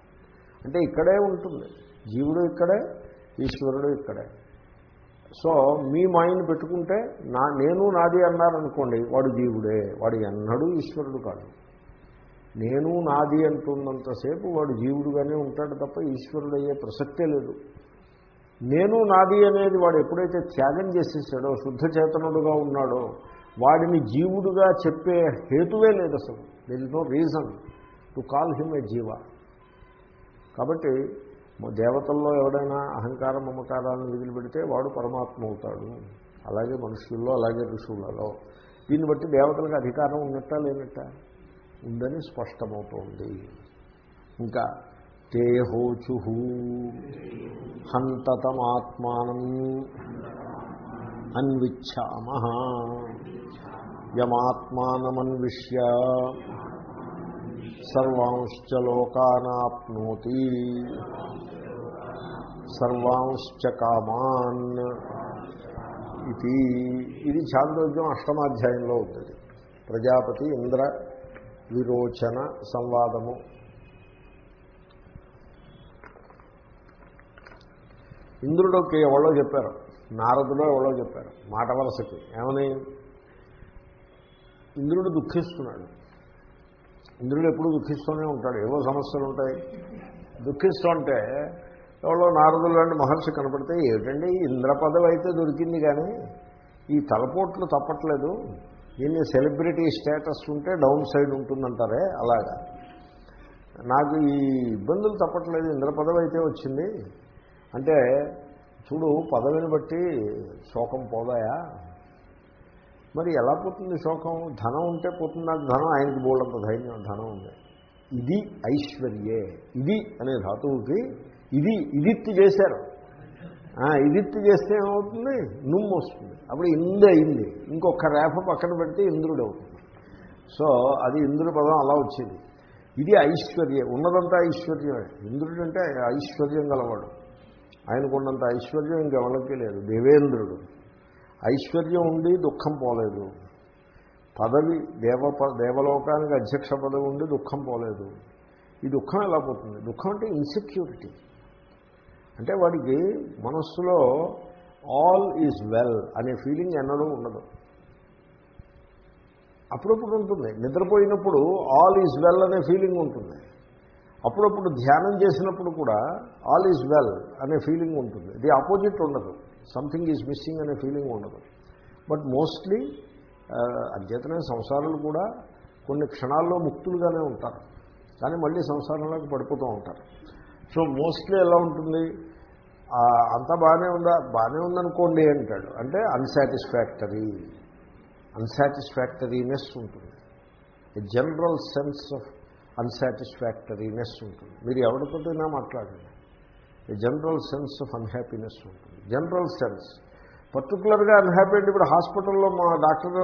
[SPEAKER 1] అంటే ఇక్కడే ఉంటుంది. జీవుడు ఇక్కడే ఈశ్వరుడు ఇక్కడే. సో మీ మైండ్ పెట్టుకుంటే నా నేను నాది అన్నారనుకోండి వాడు జీవుడే వాడు ఎన్నడూ ఈశ్వరుడు కాదు నేను నాది అంటున్నంతసేపు వాడు జీవుడుగానే ఉంటాడు తప్ప ఈశ్వరుడు అయ్యే ప్రసక్తే లేదు. నేను నాది అనేది వాడు ఎప్పుడైతే త్యాగం చేసేసాడో శుద్ధ చేతనుడుగా ఉన్నాడో వాడిని జీవుడుగా చెప్పే హేతువే లేదు అసలు. There is no reason to call him a jiva. కాబట్టి దేవతల్లో ఎవడైనా అహంకారం మమకారాలను వదిలిపెడితే వాడు పరమాత్మ అవుతాడు. అలాగే మనుషుల్లో అలాగే ఋషులలో. దీన్ని బట్టి దేవతలకు అధికారం ఉన్నట్టా లేనట్ట? ఉందని స్పష్టమవుతోంది. ఇంకా తేహోచు హంతతమాత్మానం అన్విచ్చామ యమాత్మానమన్విష్య సర్వాంశ్చ లోకానాప్నోతి. సర్వాంశ్చ కామాన్ ఇది ఇది చాంద్రోగ్యం అష్టమాధ్యాయంలో ఉంటుంది. ప్రజాపతి ఇంద్ర విరోచన సంవాదము. ఇంద్రుడికి ఎవరో చెప్పారు నారదుడో ఎవరో చెప్పారు మాట వలసకి. ఏమని? ఇంద్రుడు దుఃఖిస్తున్నాడు. ఇంద్రుడు ఎప్పుడు దుఃఖిస్తూనే ఉంటాడు. ఏవో సమస్యలు ఉంటాయి. దుఃఖిస్తుంటే ఎవరో నారదులు లాంటి మహర్షి కనపడితే ఏమిటండి ఇంద్ర పదవి అయితే దొరికింది కానీ ఈ తలపోట్లు తప్పట్లేదు. దీన్ని సెలబ్రిటీ స్టేటస్ ఉంటే డౌన్ సైడ్ ఉంటుందంటారే? అలాగా. నాకు ఈ ఇబ్బందులు తప్పట్లేదు. ఇంద్ర పదవి అయితే వచ్చింది. అంటే చూడు పదవిని బట్టి శోకం పోదాయా? మరి ఎలా పోతుంది శోకం? ధనం ఉంటే పోతుంది. నాకు ధనం ఆయనకి బోల్డంత ధైర్యం. ధనం ఉంది. ఇది ఐశ్వర్యే. ఇది అనే ధాతువుకి ఇది ఇదిత్తి చేశారు. ఇదిత్తి చేస్తే ఏమవుతుంది? నుమ్ము వస్తుంది. అప్పుడు ఇందు అయింది. ఇంకొక రేఫ పక్కన పెడితే ఇంద్రుడు అవుతుంది. సో అది ఇంద్రుడి పదం అలా వచ్చింది. ఇది ఐశ్వర్యం ఉన్నదంతా ఐశ్వర్యమే. ఇంద్రుడు అంటే ఐశ్వర్యం గలవాడు. ఆయనకున్నంత ఐశ్వర్యం ఇంకెవరికి లేదు. దేవేంద్రుడు. ఐశ్వర్యం ఉండి దుఃఖం పోలేదు. పదవి దేవ దేవలోకానికి అధ్యక్ష పదవి ఉండి దుఃఖం పోలేదు. ఈ దుఃఖం ఎలా పోతుంది? దుఃఖం అంటే ఇన్సెక్యూరిటీ అంటే వాడికి మనస్సులో ఆల్ ఈజ్ వెల్ అనే ఫీలింగ్ ఎన్నడూ ఉండదు. అప్పుడప్పుడు ఉంటుంది. నిద్రపోయినప్పుడు ఆల్ ఈజ్ వెల్ అనే ఫీలింగ్ ఉంటుంది. అప్పుడప్పుడు ధ్యానం చేసినప్పుడు కూడా ఆల్ ఈజ్ వెల్ అనే ఫీలింగ్ ఉంటుంది. ది ఆపోజిట్ ఉండదు. సంథింగ్ ఈజ్ మిస్సింగ్ అనే ఫీలింగ్ ఉండదు. బట్ మోస్ట్లీ అధ్యతనే సంసారాలు కూడా కొన్ని క్షణాల్లో ముక్తులుగానే ఉంటారు. కానీ మళ్ళీ సంసారంలోకి పడిపోతూ ఉంటారు. సో మోస్ట్లీ ఎలా ఉంటుంది? అంతా బాగానే ఉందా? బాగానే ఉందనుకోండి అంటాడు. అంటే అన్సాటిస్ఫాక్టరీ అన్సాటిస్ఫాక్టరీనెస్ ఉంటుంది. జనరల్ సెన్స్ ఆఫ్ అన్సాటిస్ఫాక్టరీనెస్ ఉంటుంది. మీరు ఎవరితోటైనా మాట్లాడండి. జనరల్ సెన్స్ ఆఫ్ అన్హ్యాపీనెస్ ఉంటుంది. జనరల్ సెన్స్ పర్టికులర్గా అన్హ్యాపీ అంటే ఇప్పుడు హాస్పిటల్లో మా డాక్టర్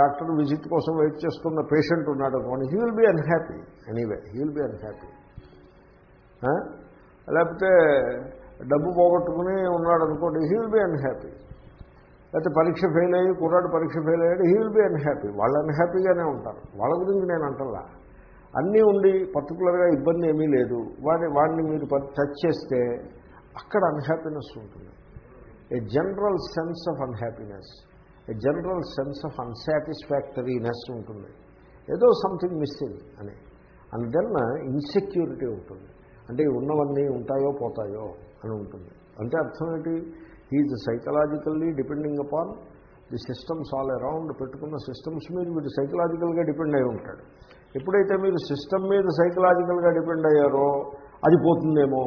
[SPEAKER 1] డాక్టర్ విజిట్ కోసం వెయిట్ చేస్తున్న పేషెంట్ ఉన్నాడు అనుకోండి he will be unhappy anyway he will be unhappy లేకపోతే డబ్బు పోగొట్టుకుని ఉన్నాడు అనుకోండి హీ విల్ బీ అన్హ్యాపీ లేకపోతే పరీక్ష ఫెయిల్ అయ్యి కుర్రాడు పరీక్ష ఫెయిల్ అయ్యాడు హీ విల్ బీ అన్హ్యాపీ వాళ్ళు అన్హ్యాపీగానే ఉంటారు. వాళ్ళ గురించి నేను అంటలా అన్నీ ఉండి పర్టికులర్గా ఇబ్బంది ఏమీ లేదు. వాడి వాడిని మీరు టచ్ చేస్తే అక్కడ అన్హ్యాపీనెస్ ఉంటుంది. A general sense of unhappiness a general sense of unsatisfactoriness ఉంటుంది. ఏదో సంథింగ్ మిస్సింగ్ అని. అండ్ దెన్ ఇన్సెక్యూరిటీ ఉంటుంది. అంటే ఉన్నవన్నీ ఉంటాయో పోతాయో అని ఉంటుంది. అంటే అర్థం ఏంటి? Is psychologically depending upon the systems all around పెట్టుకున్న సిస్టమ్స్ మీద మీరు సైకలాజికల్గా డిపెండ్ అయి ఉంటాడు. ఎప్పుడైతే మీరు సిస్టమ్ మీద సైకలాజికల్గా డిపెండ్ అయ్యారో అది పోతుందేమో?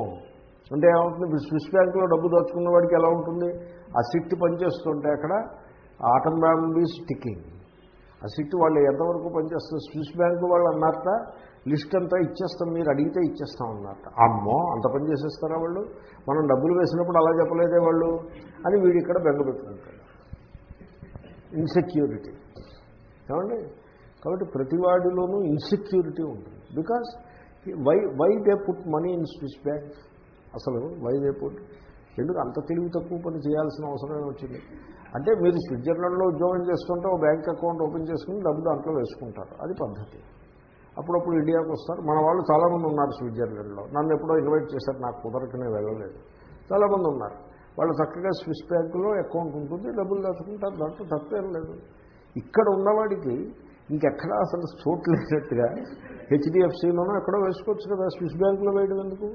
[SPEAKER 1] అంటే ఏమవుతుంది? స్విస్ బ్యాంకులో డబ్బు దాచుకున్న వాడికి ఎలా ఉంటుంది? ఆ సిట్ పనిచేస్తుంటే అక్కడ ఆటం బ్యాంబీ స్టిక్కింగ్ ఆ సిట్ వాళ్ళు ఎంతవరకు పనిచేస్తుంది స్విస్ బ్యాంకు వాళ్ళు అన్నారట లిస్ట్ అంతా ఇచ్చేస్తాం మీరు అడిగితే ఇచ్చేస్తాం అన్నమాట. అమ్మో అంత పని చేసేస్తారా వాళ్ళు? మనం డబ్బులు వేసినప్పుడు అలా చెప్పలేదే వాళ్ళు? అని వీడు ఇక్కడ బెంగ పెట్టుకుంటాడు. ఇన్సెక్యూరిటీ ఏమండి? కాబట్టి ప్రతివాడిలోనూ ఇన్సెక్యూరిటీ ఉంటుంది. Because why why they put money in Swiss bank అసలు వై దే పుట్ ఎందుకు అంత తెలివి తక్కువ పని చేయాల్సిన అవసరమే వచ్చింది? అంటే మీరు స్విట్జర్లాండ్లో ఉద్యోగం చేసుకుంటే ఒక బ్యాంక్ అకౌంట్ ఓపెన్ చేసుకుని డబ్బు దాంట్లో వేసుకుంటారు. అది పద్ధతి. అప్పుడప్పుడు ఇండియాకు వస్తారు. మన వాళ్ళు చాలామంది ఉన్నారు స్విట్జర్లాండ్లో. నన్ను ఎప్పుడో ఇన్వైట్ చేశారు నాకు కుదరకనే వెళ్ళలేదు. చాలామంది ఉన్నారు. వాళ్ళు చక్కగా స్విస్ బ్యాంకులో అకౌంట్ ఉంటుంది డబ్బులు దాచుకుంటారు దాంట్లో తప్పేం లేదు. ఇక్కడ ఉన్నవాడికి ఇంకెక్కడా అసలు చోటు లేనట్టుగా హెచ్డిఎఫ్సిలోనో ఎక్కడో వేసుకోవచ్చు కదా స్విస్ బ్యాంకులో వేయడం ఎందుకు?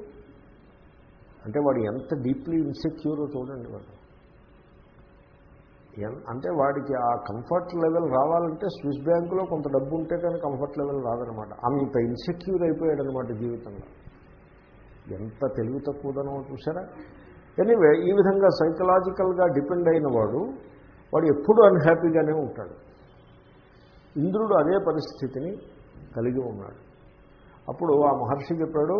[SPEAKER 1] అంటే వాడు ఎంత డీప్లీ ఇన్సెక్యూరో చూడండి వాడు. అంటే వాడికి ఆ కంఫర్ట్ లెవెల్ రావాలంటే స్విస్ బ్యాంకులో కొంత డబ్బు ఉంటే కానీ కంఫర్ట్ లెవెల్ రాదనమాట. అంత ఇన్సెక్యూర్ అయిపోయాడు అనమాట జీవితంలో. ఎంత తెలివి తక్కువదనో చూసారా ఎనీవే ఈ విధంగా సైకలాజికల్గా డిపెండ్ అయిన వాడు వాడు ఎప్పుడూ అన్హ్యాపీగానే ఉంటాడు. ఇంద్రుడు అదే పరిస్థితిని కలిగి ఉన్నాడు. అప్పుడు ఆ మహర్షి చెప్పాడు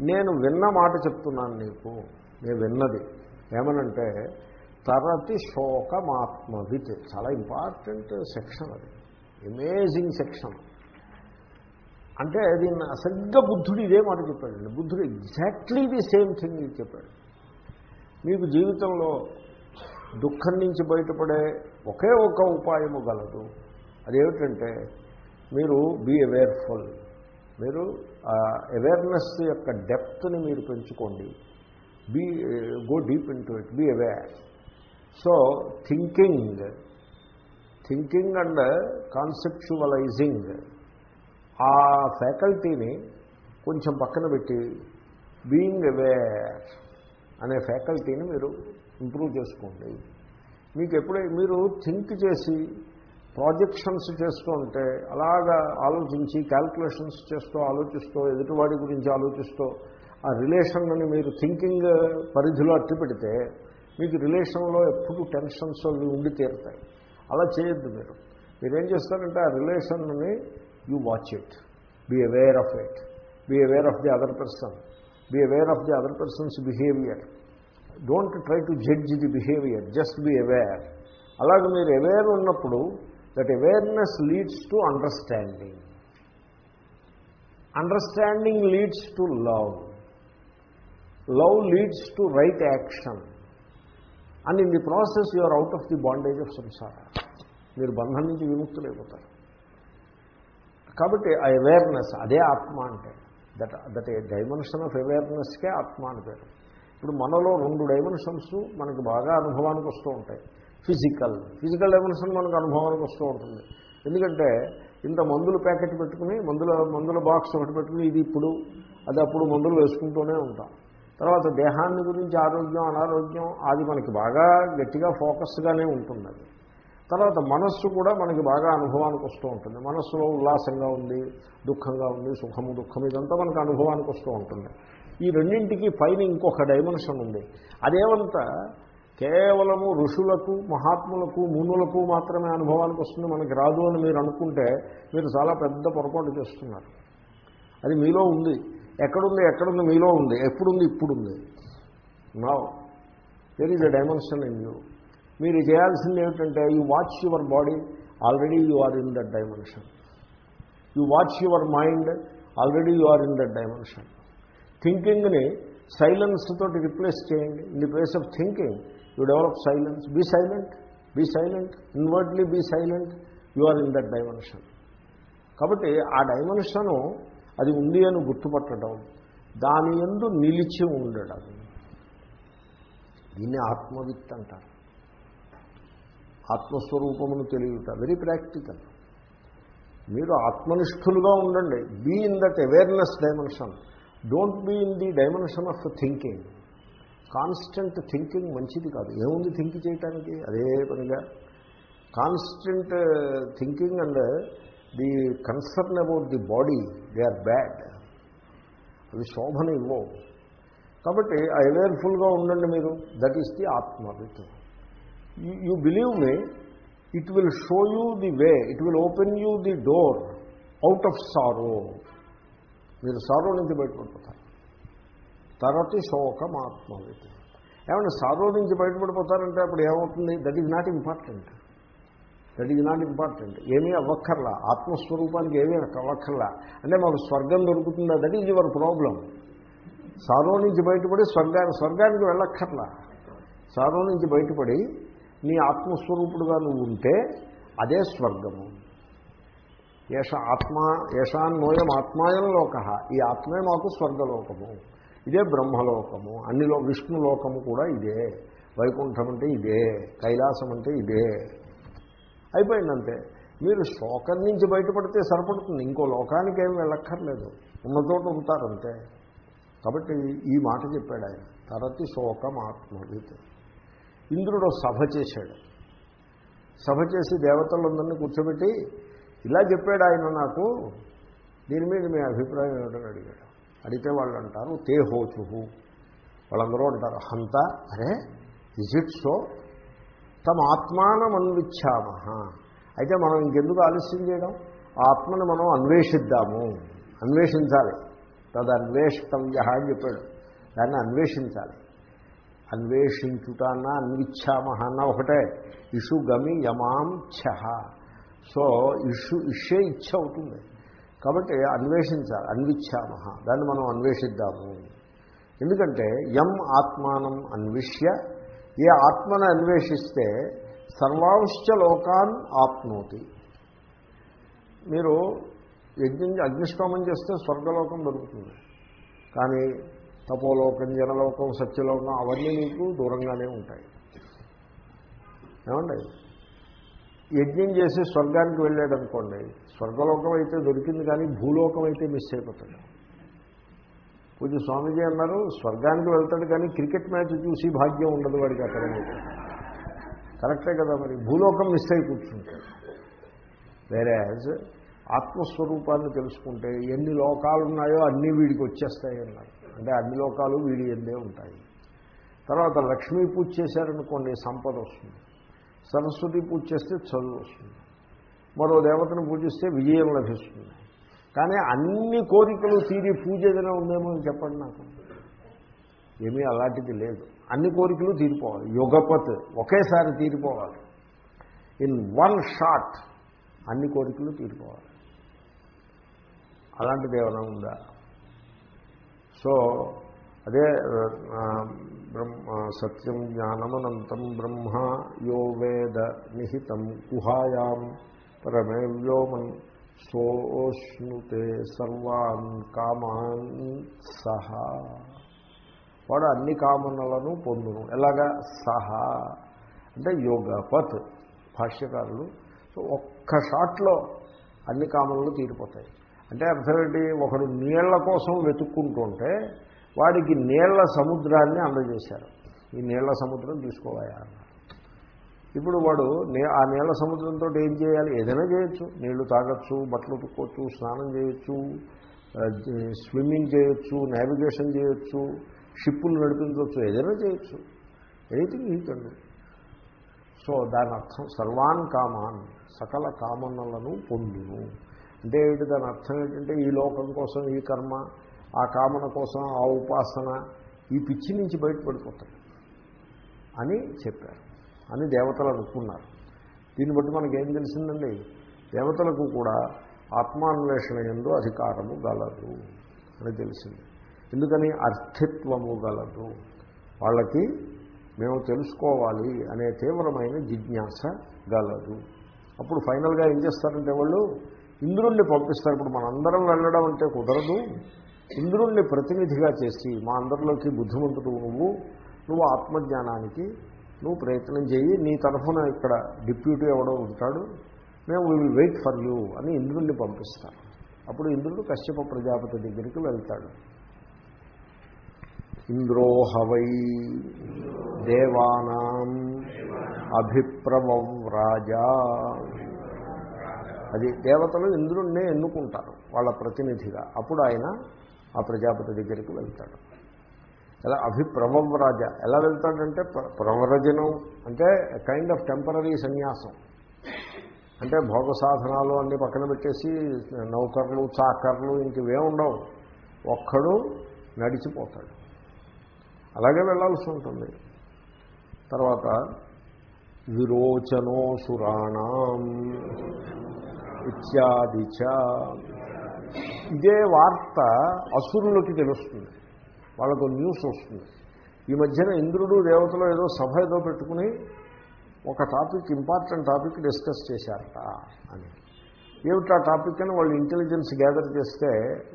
[SPEAKER 1] నేను విన్న మాట చెప్తున్నాను నీకు నేను విన్నది ఏమనంటే తరతి శోకమాత్మవిత్. చాలా ఇంపార్టెంట్ సెక్షన్ అది. అమేజింగ్ సెక్షన్ అంటే దీన్ని అసగ్గా బుద్ధుడు ఇదే మాట చెప్పాడండి. బుద్ధుడు ఎగ్జాక్ట్లీ ది సేమ్ థింగ్ ఇది చెప్పాడు. మీకు జీవితంలో దుఃఖం నుంచి బయటపడే ఒకే ఒక ఉపాయము గలదు. అదేమిటంటే మీరు బీ అవేర్ఫుల్ మీరు అవేర్నెస్ యొక్క డెప్త్ని మీరు పెంచుకోండి. Be go deep into it be aware so thinking thinking and conceptualizing ఆ ఫ్యాకల్టీని కొంచెం పక్కన పెట్టి బీయింగ్ అవేర్ అనే ఫ్యాకల్టీని మీరు ఇంప్రూవ్ చేసుకోండి. మీకు ఎప్పుడై మీరు థింక్ చేసి ప్రాజెక్షన్స్ చేస్తూ ఉంటే అలాగా ఆలోచించి క్యాల్కులేషన్స్ చేస్తూ ఆలోచిస్తూ ఎదుటివాడి గురించి ఆలోచిస్తూ ఆ రిలేషన్ని మీరు థింకింగ్ పరిధిలో అట్టి పెడితే మీకు రిలేషన్లో ఎప్పుడు టెన్షన్స్ అవి ఉండి తీరుతాయి. అలా చేయొద్దు మీరు. మీరేం చేస్తారంటే ఆ రిలేషన్ని you watch it. Be aware of it. Be aware of the other person. Be aware of the other person's behaviour. Don't try to judge the behaviour. Just be aware. అలాగే మీరు అవేర్ ఉన్నప్పుడు that awareness leads to understanding. Understanding leads to love. Love leads to right action. And in the process you are out of the bondage of samsara మీరు బంధం నుంచి విముక్తులైపోతారు. కాబట్టి ఆ అవేర్నెస్ అదే ఆత్మ అంటే. That that a dimension of అవేర్నెస్కే ఆత్మ అని పేరు. ఇప్పుడు మనలో రెండు డైమెన్షన్స్ మనకి బాగా అనుభవానికి వస్తూ ఉంటాయి. ఫిజికల్ ఫిజికల్ డైమెన్షన్ మనకు అనుభవానికి వస్తూ ఉంటుంది. ఎందుకంటే ఇంత మందులు ప్యాకెట్ పెట్టుకుని మందుల మందుల బాక్స్ ఒకటి పెట్టుకుని ఇది ఇప్పుడు అది అప్పుడు మందులు వేసుకుంటూనే ఉంటాం. తర్వాత దేహాన్ని గురించి ఆరోగ్యం అనారోగ్యం అది మనకి బాగా గట్టిగా ఫోకస్గానే ఉంటుంది అది. తర్వాత మనస్సు కూడా మనకి బాగా అనుభవానికి వస్తూ ఉంటుంది. మనస్సులో ఉల్లాసంగా ఉంది దుఃఖంగా ఉంది సుఖము దుఃఖం ఇదంతా మనకు అనుభవానికి వస్తూ ఉంటుంది. ఈ రెండింటికి పైన ఇంకొక డైమెన్షన్ ఉంది. అదేమంతా కేవలము ఋషులకు మహాత్ములకు మునులకు మాత్రమే అనుభవానికి వస్తుంది మనకి రాదు అని మీరు అనుకుంటే మీరు చాలా పెద్ద పొరపాటు చేస్తున్నారు. అది మీలో ఉంది. ఎక్కడుంది ఎక్కడుంది మీలో ఉంది ఎప్పుడుంది ఇప్పుడుంది. నా there is a dimension in you మీరు చేయాల్సింది ఏమిటంటే you watch your body already you are in that dimension you watch your mind already you are in that dimension థింకింగ్ని silence తోటి రిప్లేస్ చేయండి. In the place of thinking you develop silence be silent be silent inwardly be silent you are in that dimension కాబట్టి ఆ డైమెన్షను అది ఉంది అని గుర్తుపట్టడం దాని ఎందు నిలిచి ఉండడం. దీన్ని ఆత్మవిత్ అంటారు. ఆత్మస్వరూపమును తెలియట వెరీ ప్రాక్టికల్ మీరు ఆత్మనిష్ఠులుగా ఉండండి. Be in that awareness dimension don't be in the dimension of thinking constant thinking మంచిది కాదు. ఏముంది థింక్ చేయటానికి? అదే పనిగా. Constant thinking and the concern about the body they are bad అవి శోభన ఇవ్వవు. కాబట్టి అవేర్ఫుల్గా ఉండండి మీరు. That is the atmavit you believe me it will show you the way it will open you the door out of sorrow మీరు సారో నుంచి బయటపడిపోతారు. తరతి శోకం ఆత్మవిత్ ఏమంటే సారో నుంచి బయటపడిపోతారంటే అప్పుడు ఏమవుతుంది? That is not important that is not important. ఏమీ అవ్వక్కర్లా. ఆత్మస్వరూపానికి ఏమీ అవ్వక్కర్లా అంటే మాకు స్వర్గం దొరుకుతుందా? That is your problem sorrow నుంచి బయటపడి స్వర్గా స్వర్గానికి వెళ్ళక్కర్లా. సారో నుంచి బయటపడి నీ ఆత్మస్వరూపుడుగా నువ్వు ఉంటే అదే స్వర్గము. ఏష ఆత్మ ఏషాన్నోయం ఆత్మాయం లోక. ఈ ఆత్మే మాకు స్వర్గలోకము. ఇదే బ్రహ్మలోకము. అన్నిలో విష్ణులోకము కూడా ఇదే. వైకుంఠం అంటే ఇదే. కైలాసం అంటే ఇదే. అయిపోయిందంటే మీరు శోకం నుంచి బయటపడితే సరిపడుతుంది. ఇంకో లోకానికి ఏమి వెళ్ళక్కర్లేదు. ఉన్న చోట ఉంటారంతే. కాబట్టి ఈ మాట చెప్పాడు ఆయన. తరతి శోకం ఆత్మవిత్ ఇంద్రుడు సభ చేశాడు. సభ చేసి దేవతలందరినీ కూర్చోబెట్టి ఇలా చెప్పాడు ఆయన నాకు. దీని మీద మీ అభిప్రాయం ఏమిటని అడిగాడు. అడిగితే వాళ్ళు అంటారు తేహోచుహు. వాళ్ళందరూ అంటారు హంత. అరే ఇజ్ ఇట్ సో? తమ ఆత్మానం అన్విచ్చామ అయితే మనం ఇంకెందుకు ఆలస్యం చేయడం? ఆత్మను మనం అన్వేషిద్దాము. అన్వేషించాలి. తదు అన్వేష్టవ్య అని చెప్పాడు. దాన్ని అన్వేషించాలి. అన్వేషించుట అన్న అన్విచ్చామ అన్న ఒకటే. ఇషు గమి యమాం ఛహ సో ఇషు ఇషే ఇచ్చ అవుతుంది. కాబట్టి అన్వేషించాలి అన్విచ్చామ దాన్ని మనం అన్వేషిద్దాము. ఎందుకంటే యం ఆత్మానం అన్విష్య ఏ ఆత్మను అన్వేషిస్తే సర్వాంశ లోకాన్ ఆప్నోతి. మీరు యజ్ఞం అగ్నిష్టోమం చేస్తే స్వర్గలోకం దొరుకుతుంది. కానీ తపోలోకం జనలోకం సత్యలోకం అవన్నీ మీకు దూరంగానే ఉంటాయి. ఏమండి? యజ్ఞం చేసి స్వర్గానికి వెళ్ళాడు అనుకోండి స్వర్గలోకం అయితే దొరికింది కానీ భూలోకం అయితే మిస్ అయిపోతుంది పూజ స్వామీజీ అన్నారు స్వర్గానికి వెళ్తాడు కానీ క్రికెట్ మ్యాచ్ చూసి భాగ్యం ఉండదు వాడికి అక్కడ కరెక్టే కదా మరి భూలోకం మిస్ అయి కూర్చుంటాడు వేరే ఆత్మస్వరూపాన్ని తెలుసుకుంటే ఎన్ని లోకాలు ఉన్నాయో అన్నీ వీడికి వచ్చేస్తాయి అన్నారు. అంటే అన్ని లోకాలు వీడి ఎందే ఉంటాయి. తర్వాత లక్ష్మీ పూజ చేశారనుకోండి సంపద వస్తుంది. సరస్వతి పూజ చేస్తే చదువు వస్తుంది. మరో దేవతను పూజిస్తే విజయం లభిస్తుంది. కానీ అన్ని కోరికలు తీరి పూజ ఏదైనా ఉందేమో అని చెప్పండి నాకు. ఏమీ అలాంటిది లేదు. అన్ని కోరికలు తీరిపోవాలి. యుగపత్ ఒకేసారి తీరిపోవాలి. ఇన్ వన్ షాట్ అన్ని కోరికలు తీరిపోవాలి. అలాంటిది ఏమైనా ఉందా? సో అదే బ్రహ్మ సత్యం జ్ఞానమనంతం బ్రహ్మ యో వేద నిహితం గుహాయాం పరమే వ్యోమన్ సోష్ణుతే సర్వాన్ కామాన్ సహా. వాడు అన్ని కామనలను పొందును. ఎలాగా? సహా. అంటే యోగపత్ భాష్యకారులు. సో ఒక్క షాట్లో అన్ని కామనలు తీరిపోతాయి. అంటే అర్థం ఏంటి? ఒకడు నీళ్ళ కోసం వెతుక్కుంటుంటే వాడికి నీళ్ళ సముద్రాన్ని అందజేశారు. ఈ నీళ్ళ సముద్రం తీసుకోవాయా ఇప్పుడు వాడు నే- ఆ నీళ్ళ సముద్రంతో ఏం చేయాలి? ఏదైనా చేయొచ్చు. నీళ్ళు తాగొచ్చు బట్టలు ఉతుక్కోవచ్చు స్నానం చేయొచ్చు స్విమ్మింగ్ చేయొచ్చు నావిగేషన్ చేయొచ్చు షిప్పులు నడిపించవచ్చు ఏదైనా చేయొచ్చు. ఎనీథింగ్ ఈ కెన్ సో దాని అర్థం సర్వాన్ కామాన్ సకల కామనలను పొందును. అంటే ఏంటి? దాని అర్థం ఏంటంటే ఈ లోకం కోసం ఈ కర్మ ఆ కామన కోసం ఆ ఉపాసన ఈ పిచ్చి నుంచి బయటపడిపోతాయి అని చెప్పారు. అని దేవతలు అనుకున్నారు. దీన్ని బట్టి మనకేం తెలిసిందండి? దేవతలకు కూడా ఆత్మాన్వేషణ ఎందు అధికారము గలదు అని తెలిసింది. ఎందుకని? అర్థిత్వము గలదు. వాళ్ళకి మేము తెలుసుకోవాలి అనే తీవ్రమైన జిజ్ఞాస గలదు. అప్పుడు ఫైనల్గా ఏం చేస్తారంటే వాళ్ళు? ఇంద్రుణ్ణి పంపిస్తారు. ఇప్పుడు మనందరం వెళ్ళడం అంటే కుదరదు. ఇంద్రుణ్ణి ప్రతినిధిగా చేసి మా అందరిలోకి బుద్ధిమంతుడు నువ్వు నువ్వు ఆత్మజ్ఞానానికి నువ్వు ప్రయత్నం చేయి నీ తరఫున ఇక్కడ డిప్యూటీ ఎవడో ఉంటాడు మేము విల్ వెయిట్ ఫర్ యూ అని ఇంద్రుణ్ణి పంపిస్తారు. అప్పుడు ఇంద్రుడు కశ్యప ప్రజాపతి దగ్గరికి వెళ్తాడు. ఇంద్రోహవై దేవానాం అభిప్రవరాజా అది దేవతలు ఇంద్రుణ్ణే ఎన్నుకుంటారు వాళ్ళ ప్రతినిధిగా. అప్పుడు ఆయన ఆ ప్రజాపతి దగ్గరికి వెళ్తాడు. ఎలా అభిప్రవరాజ ఎలా వెళ్తాడంటే ప్ర- ప్రవరజనం అంటే కైండ్ ఆఫ్ టెంపరీ సన్యాసం. అంటే భోగ సాధనాలు అన్ని పక్కన పెట్టేసి నౌకర్లు చాకర్లు ఇంకవే ఉండవు. ఒక్కడు నడిచిపోతాడు. అలాగే వెళ్ళాల్సి ఉంటుంది. తర్వాత విరోచనో సురాణం ఇత్యాదిచ ఇదే వార్త అసురులకి తెలుస్తుంది. వాళ్ళకు న్యూస్ వస్తుంది. ఈ మధ్యన ఇంద్రుడు దేవతలు ఏదో సభ ఏదో పెట్టుకుని ఒక టాపిక్ ఇంపార్టెంట్ టాపిక్ డిస్కస్ చేశారట అని. ఏమిటా టాపిక్ అని వాళ్ళు ఇంటెలిజెన్స్ గ్యాదర్ చేస్తే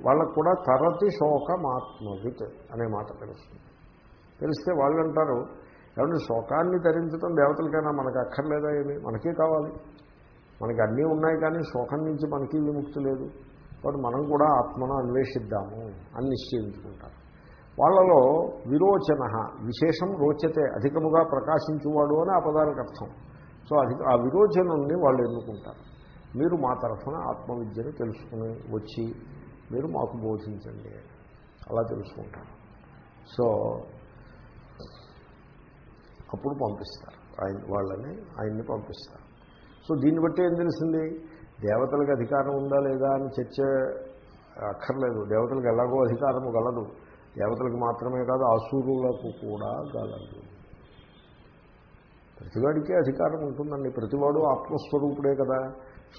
[SPEAKER 1] వాళ్ళకు కూడా తరతి శోకమాత్మవిత్ అనే మాట తెలుస్తుంది. తెలిస్తే వాళ్ళు అంటారు ఏమంటే శోకాన్ని ధరించడం దేవతలకైనా మనకు అక్కర్లేదా ఏమి? మనకే కావాలి. మనకి అన్నీ ఉన్నాయి కానీ శోకం నుంచి మనకి విముక్తి లేదు. కాబట్టి మనం కూడా ఆత్మను అన్వేషిద్దాము అని నిశ్చయించుకుంటారు. వాళ్ళలో విరోచన విశేషం రోచతే అధికముగా ప్రకాశించువాడు అని ఆ పదానికి అర్థం. సో అధిక ఆ విరోచనుణ్ణి వాళ్ళు ఎన్నుకుంటారు. మీరు మా తరఫున ఆత్మవిద్యను తెలుసుకుని వచ్చి మీరు మాకు బోధించండి. అలా తెలుసుకుంటారు. సో అప్పుడు పంపిస్తారు. ఆయన వాళ్ళని ఆయన్ని పంపిస్తారు. సో దీన్ని బట్టి ఏం తెలిసింది? దేవతలకు అధికారం ఉందా లేదా అని చర్చ అక్కర్లేదు. దేవతలకు ఎలాగో అధికారము గలదు. దేవతలకు మాత్రమే కాదు అసూరులకు కూడా గలదు ప్రతివాడికే అధికారం ఉంటుందండి. ప్రతివాడు ఆత్మస్వరూపుడే కదా.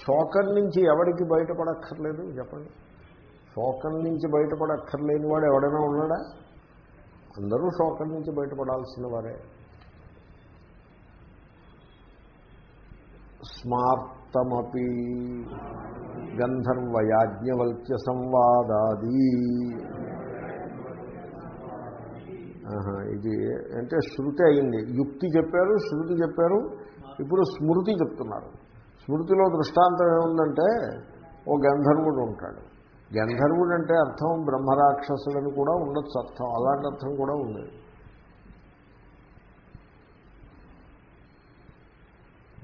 [SPEAKER 1] శోకం నుంచి ఎవడికి బయటపడక్కర్లేదు? చెప్పండి. శోకం నుంచి బయటపడక్కర్లేని వాడు ఎవడైనా ఉన్నాడా? అందరూ శోకం నుంచి బయటపడాల్సిన వారే. స్మార్తమపి గంధర్వయాజ్ఞవల్క్య సంవాదాది. ఇది అంటే శృతి అయింది. యుక్తి చెప్పారు శృతి చెప్పారు ఇప్పుడు స్మృతి చెప్తున్నారు. స్మృతిలో దృష్టాంతం ఏముందంటే ఓ గంధర్వుడు ఉంటాడు. గంధర్వుడు అంటే అర్థం బ్రహ్మరాక్షసులని కూడా ఉండొచ్చు అర్థం అలాంటి అర్థం కూడా ఉంది.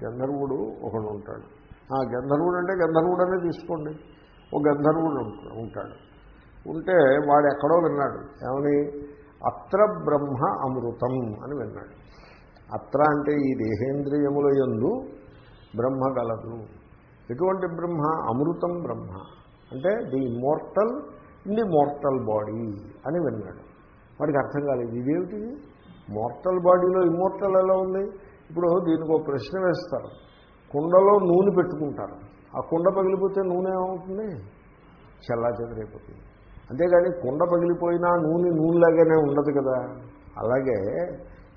[SPEAKER 1] గంధర్వుడు ఒకడు ఉంటాడు. ఆ గంధర్వుడు అంటే గంధర్వుడు అనే తీసుకోండి. ఓ గంధర్వుడు ఉంటాడు. ఉంటే వాడు ఎక్కడో విన్నాడు. ఏమని? అత్ర బ్రహ్మ అమృతం అని విన్నాడు. అత్ర అంటే ఈ దేహేంద్రియముల యందు బ్రహ్మ గలదు. ఎటువంటి బ్రహ్మ? అమృతం బ్రహ్మ. అంటే the immortal in the mortal body అని విన్నాడు. వాడికి అర్థం కాలేదు. ఇదేమిటిది మోర్టల్ బాడీలో ఇమ్మోర్టల్ ఎలా ఉంది? ఇప్పుడు దీనికి ఒక ప్రశ్న వేస్తారు. కుండలో నూనె పెట్టుకుంటారు. ఆ కుండ పగిలిపోతే నూనె ఏమవుతుంది? చల్లా చెదిరైపోతుంది. అంతేగాని కుండ పగిలిపోయినా నూనె నూనెలాగానే ఉండదు కదా. అలాగే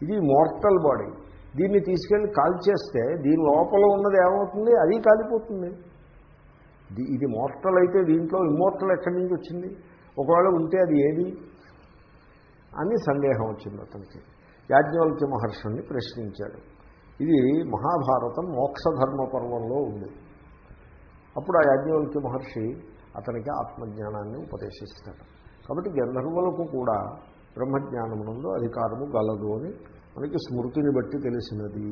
[SPEAKER 1] ఇది మోర్టల్ బాడీ దీన్ని తీసుకెళ్ళి కాల్చేస్తే దీని లోపల ఉన్నది ఏమవుతుంది? అది కాలిపోతుంది. ఇది మోర్టల్ అయితే దీంట్లో ఇమ్మోర్టల్ ఎక్కడి నుంచి వచ్చింది? ఒకవేళ ఉంటే అది ఏది? అని సందేహం వచ్చింది అతనికి. యాజ్ఞవల్క్య మహర్షుణ్ణి ప్రశ్నించాడు. ఇది మహాభారతం మోక్షధర్మ పర్వంలో ఉంది. అప్పుడు ఆ యాజ్ఞవల్క్య మహర్షి అతనికి ఆత్మజ్ఞానాన్ని ఉపదేశిస్తాడు. కాబట్టి గంధర్వులకు కూడా బ్రహ్మజ్ఞానమునందు అధికారము గలదు అని మనకి స్మృతిని బట్టి తెలిసినది.